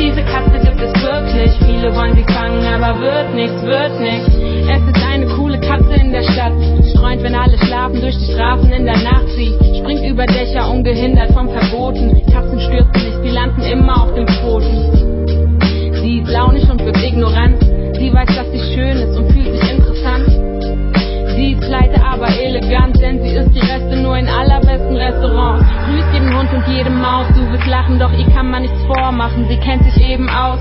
diese Katze gibt es wirklich. Viele wollen sie fangen, aber wird nichts, wird nichts. Es ist eine coole Katze in der Stadt, streunt, wenn alle schlafen durch die Straßen in der Nacht. Sie springt über Dächer ungehindert vom Verboten. Maus, du wirst lachen, doch ihr kann man nichts vormachen, sie kennt sich eben aus.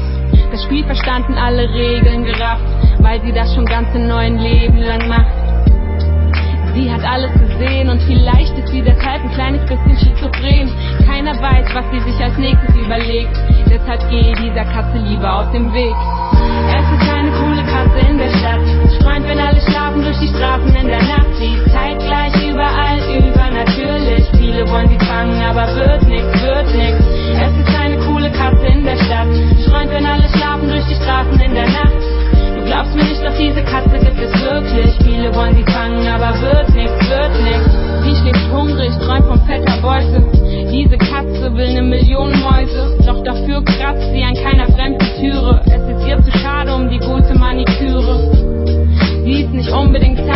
Das Spiel verstanden, alle Regeln gerafft, weil sie das schon ganze neun Leben lang macht. Sie hat alles gesehen und vielleicht ist sie deshalb ein kleines bisschen schizophren. Keiner weiß, was sie sich als nächstes überlegt. Deshalb gehe dieser Katze lieber aus dem Weg. Es ist eine coole Katze in der Stadt. Streunt, wenn alle schlafen durch die Straßen in der Nacht.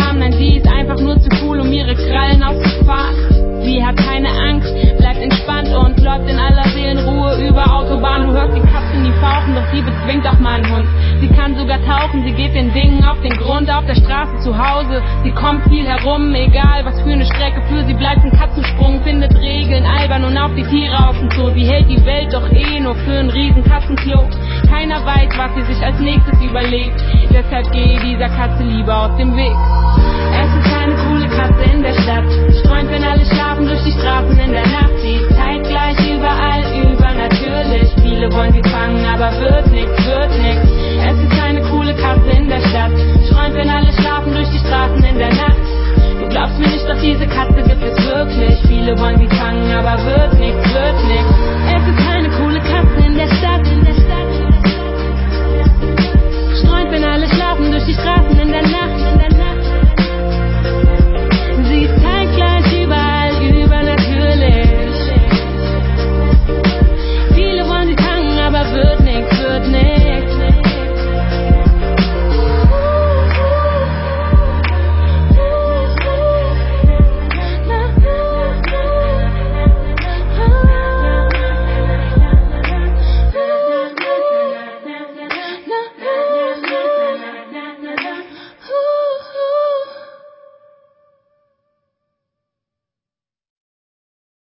Zahm, nein, sie ist einfach nur zu cool, um ihre Krallen auszufahren. Sie hat keine Angst, bleibt entspannt und läuft in aller Seelenruhe über Autobahn. Du hörst die Katzen nie fauchen, doch sie bezwingt auch mal einen Hund. Sie kann sogar tauchen, sie geht den Dingen auf den Grund, auf der Straße zu Hause. Sie kommt viel herum, egal was für eine Strecke für sie bleibt ein Katzensprung, findet Regeln, albern und auf die Tiere außen zu. Sie hält die Welt doch eh nur für ein riesen Katzenklo. Keiner weiß, was sie sich als nächstes überlegt, deshalb geh dieser Katze lieber aus dem Weg. Es ist keine coole Katze in der Stadt, streunt, wenn alle schlafen, durch die Straßen in der Nacht. Sie Zeit gleich überall übernatürlich. Viele wollen sie fangen, aber wird nix, wird nix. Es ist keine coole Katze in der Stadt, streunt, wenn alle schlafen, durch die Straßen in der Nacht. Du glaubst mir nicht, doch diese Katze gibt es wirklich. Viele wollen sie